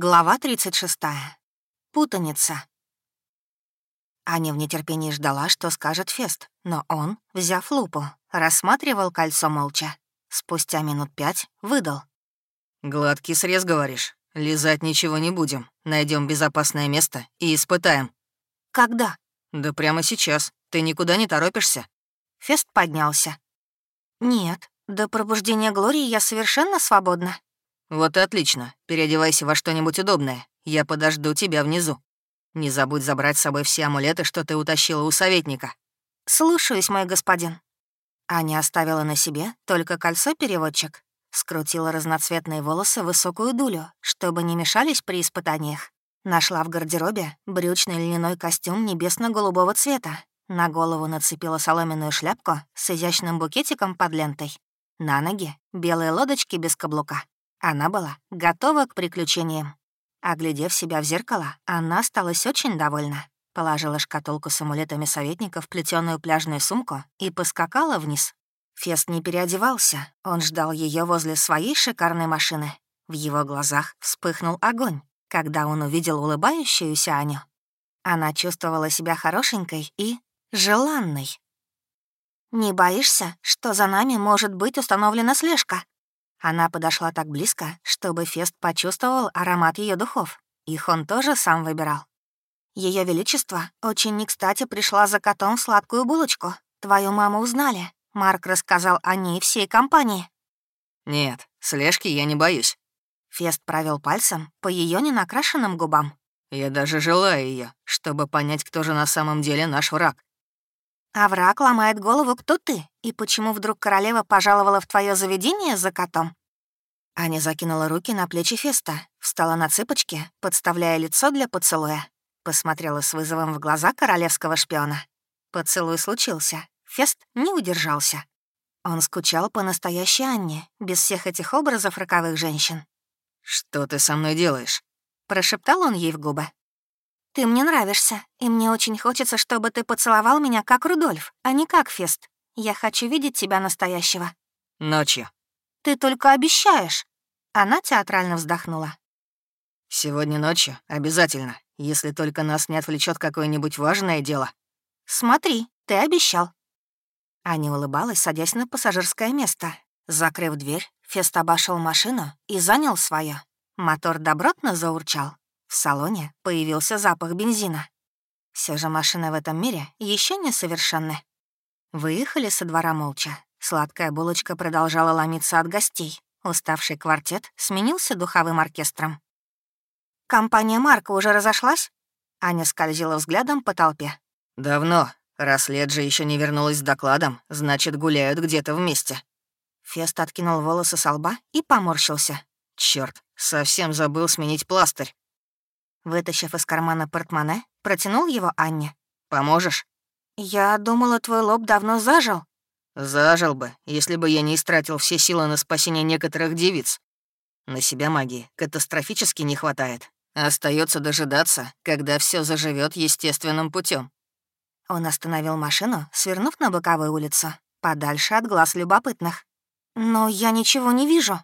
Глава 36. Путаница. Аня в нетерпении ждала, что скажет Фест, но он, взяв лупу, рассматривал кольцо молча. Спустя минут пять выдал. «Гладкий срез, говоришь? Лизать ничего не будем. Найдем безопасное место и испытаем». «Когда?» «Да прямо сейчас. Ты никуда не торопишься?» Фест поднялся. «Нет, до пробуждения Глории я совершенно свободна». «Вот и отлично. Переодевайся во что-нибудь удобное. Я подожду тебя внизу. Не забудь забрать с собой все амулеты, что ты утащила у советника». «Слушаюсь, мой господин». Аня оставила на себе только кольцо-переводчик. Скрутила разноцветные волосы в высокую дулю, чтобы не мешались при испытаниях. Нашла в гардеробе брючный льняной костюм небесно-голубого цвета. На голову нацепила соломенную шляпку с изящным букетиком под лентой. На ноги — белые лодочки без каблука. Она была готова к приключениям. Оглядев себя в зеркало, она осталась очень довольна. Положила шкатулку с амулетами советника в плетеную пляжную сумку и поскакала вниз. Фест не переодевался, он ждал ее возле своей шикарной машины. В его глазах вспыхнул огонь, когда он увидел улыбающуюся Аню. Она чувствовала себя хорошенькой и желанной. «Не боишься, что за нами может быть установлена слежка?» Она подошла так близко, чтобы Фест почувствовал аромат ее духов. Их он тоже сам выбирал. Ее Величество очень не кстати пришла за котом в сладкую булочку. Твою маму узнали. Марк рассказал о ней всей компании. «Нет, слежки я не боюсь». Фест провел пальцем по ее ненакрашенным губам. «Я даже желаю ее, чтобы понять, кто же на самом деле наш враг. А враг ломает голову, кто ты, и почему вдруг королева пожаловала в твое заведение за котом?» Аня закинула руки на плечи Феста, встала на цыпочки, подставляя лицо для поцелуя. Посмотрела с вызовом в глаза королевского шпиона. Поцелуй случился. Фест не удержался. Он скучал по настоящей Анне, без всех этих образов роковых женщин. «Что ты со мной делаешь?» Прошептал он ей в губы. «Ты мне нравишься, и мне очень хочется, чтобы ты поцеловал меня как Рудольф, а не как Фест. Я хочу видеть тебя настоящего». «Ночью». «Ты только обещаешь». Она театрально вздохнула. «Сегодня ночью обязательно, если только нас не отвлечет какое-нибудь важное дело». «Смотри, ты обещал». Аня улыбалась, садясь на пассажирское место. Закрыв дверь, Фест обошел машину и занял свое. Мотор добротно заурчал. В салоне появился запах бензина. Все же машины в этом мире еще не совершенны. Выехали со двора молча. Сладкая булочка продолжала ломиться от гостей. Уставший квартет сменился духовым оркестром. «Компания Марка уже разошлась?» Аня скользила взглядом по толпе. «Давно. Раз Леджи еще не вернулась с докладом, значит, гуляют где-то вместе». Фест откинул волосы со лба и поморщился. Черт, совсем забыл сменить пластырь. Вытащив из кармана портмоне, протянул его Анне. «Поможешь?» «Я думала, твой лоб давно зажил». «Зажил бы, если бы я не истратил все силы на спасение некоторых девиц. На себя магии катастрофически не хватает. Остается дожидаться, когда все заживет естественным путем. Он остановил машину, свернув на боковую улицу, подальше от глаз любопытных. «Но я ничего не вижу».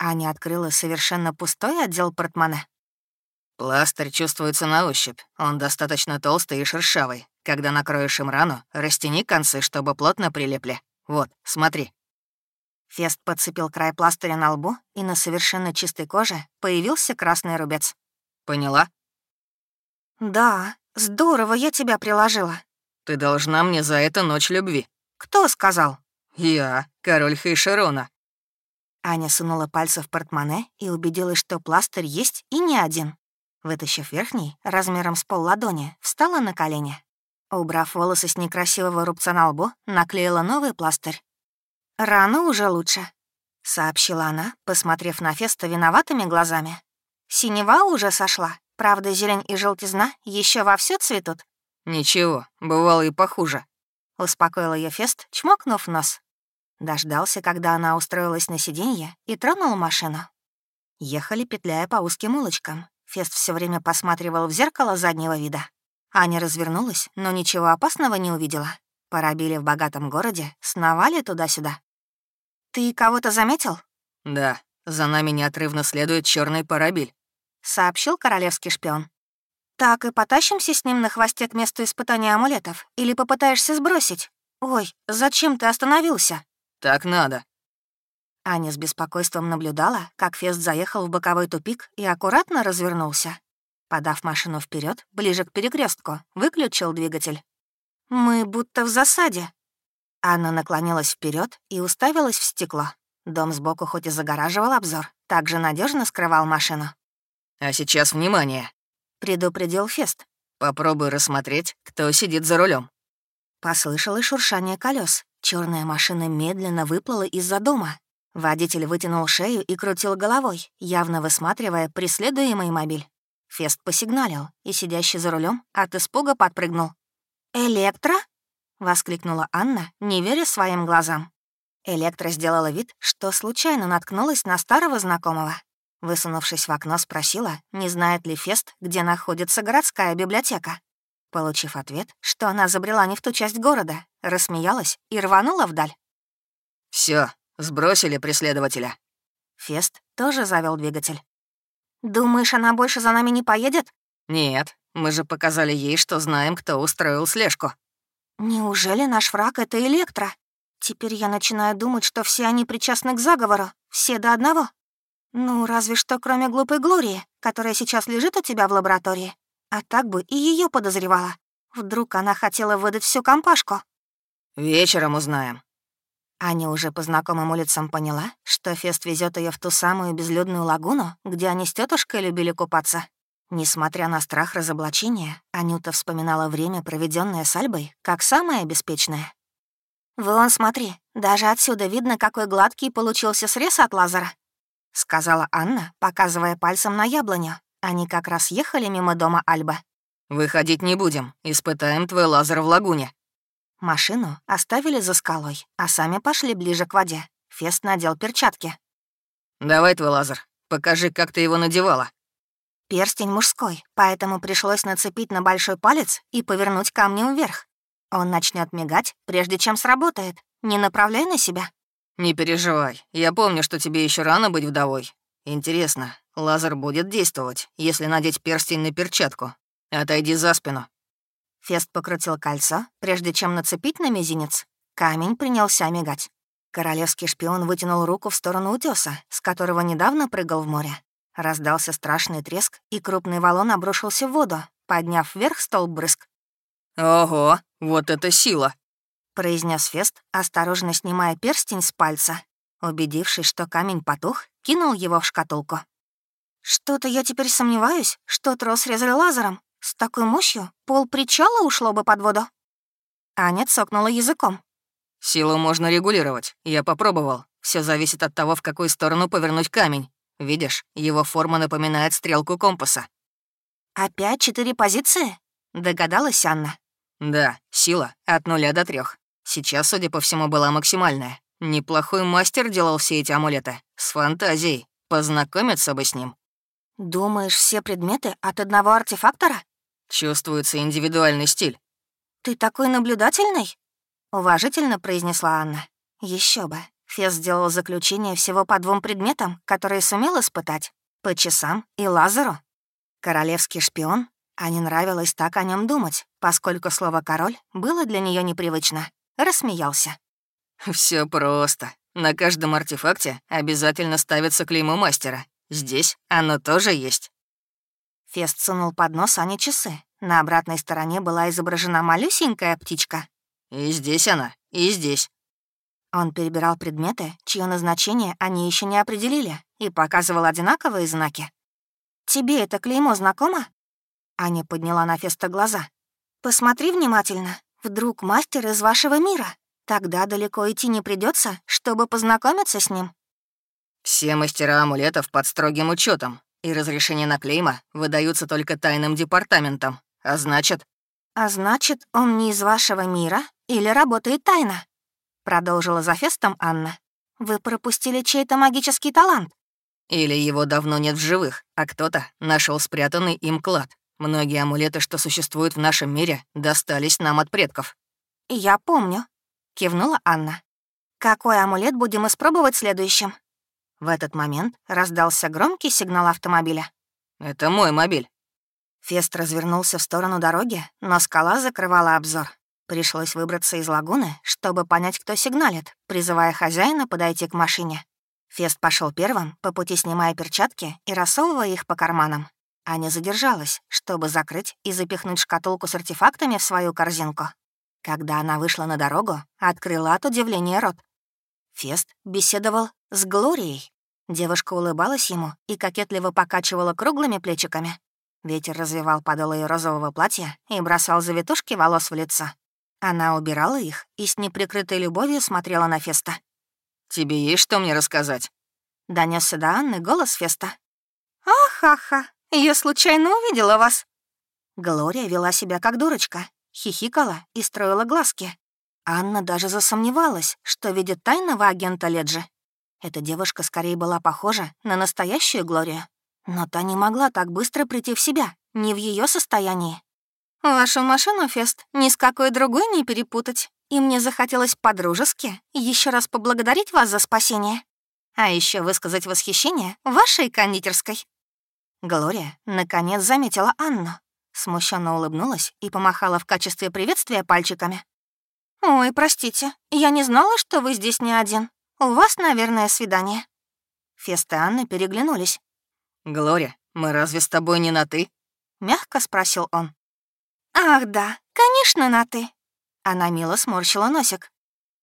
Аня открыла совершенно пустой отдел портмоне. Пластырь чувствуется на ощупь. Он достаточно толстый и шершавый. Когда накроешь им рану, растяни концы, чтобы плотно прилепли. Вот, смотри». Фест подцепил край пластыря на лбу, и на совершенно чистой коже появился красный рубец. «Поняла?» «Да, здорово я тебя приложила». «Ты должна мне за это ночь любви». «Кто сказал?» «Я, король Хейшерона». Аня сунула пальцы в портмоне и убедилась, что пластырь есть и не один. Вытащив верхний, размером с пол ладони, встала на колени. Убрав волосы с некрасивого рубца на лбу, наклеила новый пластырь. «Рано уже лучше», — сообщила она, посмотрев на Феста виноватыми глазами. «Синева уже сошла. Правда, зелень и желтизна еще вовсю цветут?» «Ничего, бывало и похуже», — успокоил ее Фест, чмокнув нос. Дождался, когда она устроилась на сиденье и тронул машину. Ехали, петляя по узким улочкам. Фест все время посматривал в зеркало заднего вида. Аня развернулась, но ничего опасного не увидела. Парабили в богатом городе, сновали туда-сюда. «Ты кого-то заметил?» «Да, за нами неотрывно следует черный парабиль». — сообщил королевский шпион. «Так и потащимся с ним на хвосте к месту испытания амулетов? Или попытаешься сбросить? Ой, зачем ты остановился?» «Так надо». Аня с беспокойством наблюдала, как Фест заехал в боковой тупик и аккуратно развернулся. Подав машину вперед, ближе к перекрестку, выключил двигатель. «Мы будто в засаде». Анна наклонилась вперед и уставилась в стекло. Дом сбоку хоть и загораживал обзор, также надежно скрывал машину. «А сейчас внимание!» — предупредил Фест. «Попробуй рассмотреть, кто сидит за рулем. Послышалось шуршание колес. Черная машина медленно выплыла из-за дома. Водитель вытянул шею и крутил головой, явно высматривая преследуемый мобиль. Фест посигналил, и сидящий за рулем от испуга подпрыгнул. «Электро?» — воскликнула Анна, не веря своим глазам. Электро сделала вид, что случайно наткнулась на старого знакомого. Высунувшись в окно, спросила, не знает ли Фест, где находится городская библиотека. Получив ответ, что она забрела не в ту часть города, рассмеялась и рванула вдаль. Все, сбросили преследователя. Фест тоже завел двигатель. «Думаешь, она больше за нами не поедет?» «Нет, мы же показали ей, что знаем, кто устроил слежку». «Неужели наш враг — это Электро? Теперь я начинаю думать, что все они причастны к заговору, все до одного. Ну, разве что кроме глупой Глории, которая сейчас лежит у тебя в лаборатории. А так бы и ее подозревала. Вдруг она хотела выдать всю компашку. Вечером узнаем. Аня уже по знакомым улицам поняла, что Фест везет ее в ту самую безлюдную лагуну, где они с тетушкой любили купаться. Несмотря на страх разоблачения, Анюта вспоминала время, проведенное с Альбой, как самое беспечное. «Вон, смотри, даже отсюда видно, какой гладкий получился срез от лазера», — сказала Анна, показывая пальцем на яблоню. Они как раз ехали мимо дома Альба. «Выходить не будем, испытаем твой лазер в лагуне». Машину оставили за скалой, а сами пошли ближе к воде. Фест надел перчатки. «Давай твой лазер, покажи, как ты его надевала». Перстень мужской, поэтому пришлось нацепить на большой палец и повернуть камнем вверх. Он начнет мигать, прежде чем сработает. Не направляй на себя. «Не переживай, я помню, что тебе еще рано быть вдовой. Интересно, лазер будет действовать, если надеть перстень на перчатку. Отойди за спину». Фест покрутил кольцо, прежде чем нацепить на мизинец. Камень принялся мигать. Королевский шпион вытянул руку в сторону утеса, с которого недавно прыгал в море. Раздался страшный треск, и крупный валун обрушился в воду, подняв вверх столб брызг. «Ого, вот это сила!» — произнес Фест, осторожно снимая перстень с пальца. Убедившись, что камень потух, кинул его в шкатулку. «Что-то я теперь сомневаюсь, что трос резали лазером. С такой мощью пол причала ушло бы под воду». Аня цокнула языком. «Силу можно регулировать. Я попробовал. Все зависит от того, в какую сторону повернуть камень. Видишь, его форма напоминает стрелку компаса». «Опять четыре позиции?» — догадалась Анна. «Да, сила от нуля до трех. Сейчас, судя по всему, была максимальная. Неплохой мастер делал все эти амулеты. С фантазией. Познакомиться бы с ним. Думаешь, все предметы от одного артефактора? Чувствуется индивидуальный стиль. Ты такой наблюдательный? Уважительно произнесла Анна. Еще бы. Фес сделал заключение всего по двум предметам, которые сумел испытать. По часам и лазеру. Королевский шпион, а не нравилось так о нем думать, поскольку слово «король» было для нее непривычно рассмеялся. Все просто. На каждом артефакте обязательно ставится клеймо мастера. Здесь оно тоже есть. Фест сунул под нос Ане часы. На обратной стороне была изображена малюсенькая птичка. И здесь она, и здесь. Он перебирал предметы, чье назначение они еще не определили, и показывал одинаковые знаки. «Тебе это клеймо знакомо?» Аня подняла на Феста глаза. «Посмотри внимательно. Вдруг мастер из вашего мира? Тогда далеко идти не придется, чтобы познакомиться с ним. Все мастера амулетов под строгим учетом, и разрешения на клейма выдаются только тайным департаментом. А значит... А значит, он не из вашего мира или работает тайно? Продолжила за фестом Анна. Вы пропустили чей-то магический талант. Или его давно нет в живых, а кто-то нашел спрятанный им клад. Многие амулеты, что существуют в нашем мире, достались нам от предков. «Я помню», — кивнула Анна. «Какой амулет будем испробовать следующим?» В этот момент раздался громкий сигнал автомобиля. Это мой мобиль». Фест развернулся в сторону дороги, но скала закрывала обзор. Пришлось выбраться из лагуны, чтобы понять, кто сигналит, призывая хозяина подойти к машине. Фест пошел первым, по пути снимая перчатки и рассовывая их по карманам. Аня задержалась, чтобы закрыть и запихнуть шкатулку с артефактами в свою корзинку. Когда она вышла на дорогу, открыла от удивления рот. Фест беседовал с Глорией. Девушка улыбалась ему и кокетливо покачивала круглыми плечиками. Ветер развивал подол ее розового платья и бросал завитушки волос в лицо. Она убирала их и с неприкрытой любовью смотрела на Феста. «Тебе есть что мне рассказать?» Донесся до Анны голос Феста. «Ах-ха-ха, я случайно увидела вас». Глория вела себя как дурочка, хихикала и строила глазки. Анна даже засомневалась, что видит тайного агента Леджи. Эта девушка скорее была похожа на настоящую Глорию. Но та не могла так быстро прийти в себя, не в ее состоянии. Вашу машину, Фест, ни с какой другой не перепутать. И мне захотелось по-дружески еще раз поблагодарить вас за спасение. А еще высказать восхищение вашей кондитерской. Глория наконец заметила Анну, смущенно улыбнулась и помахала в качестве приветствия пальчиками. «Ой, простите, я не знала, что вы здесь не один. У вас, наверное, свидание». Фест и Анна переглянулись. «Глория, мы разве с тобой не на «ты»?» — мягко спросил он. «Ах да, конечно, на «ты». Она мило сморщила носик.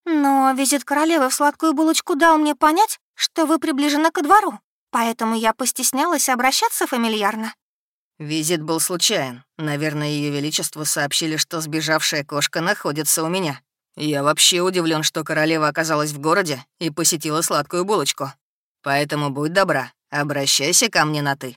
«Но визит королевы в сладкую булочку дал мне понять, что вы приближены ко двору, поэтому я постеснялась обращаться фамильярно». Визит был случайен. Наверное, Ее Величеству сообщили, что сбежавшая кошка находится у меня. Я вообще удивлен, что королева оказалась в городе и посетила сладкую булочку. Поэтому будь добра, обращайся ко мне на «ты».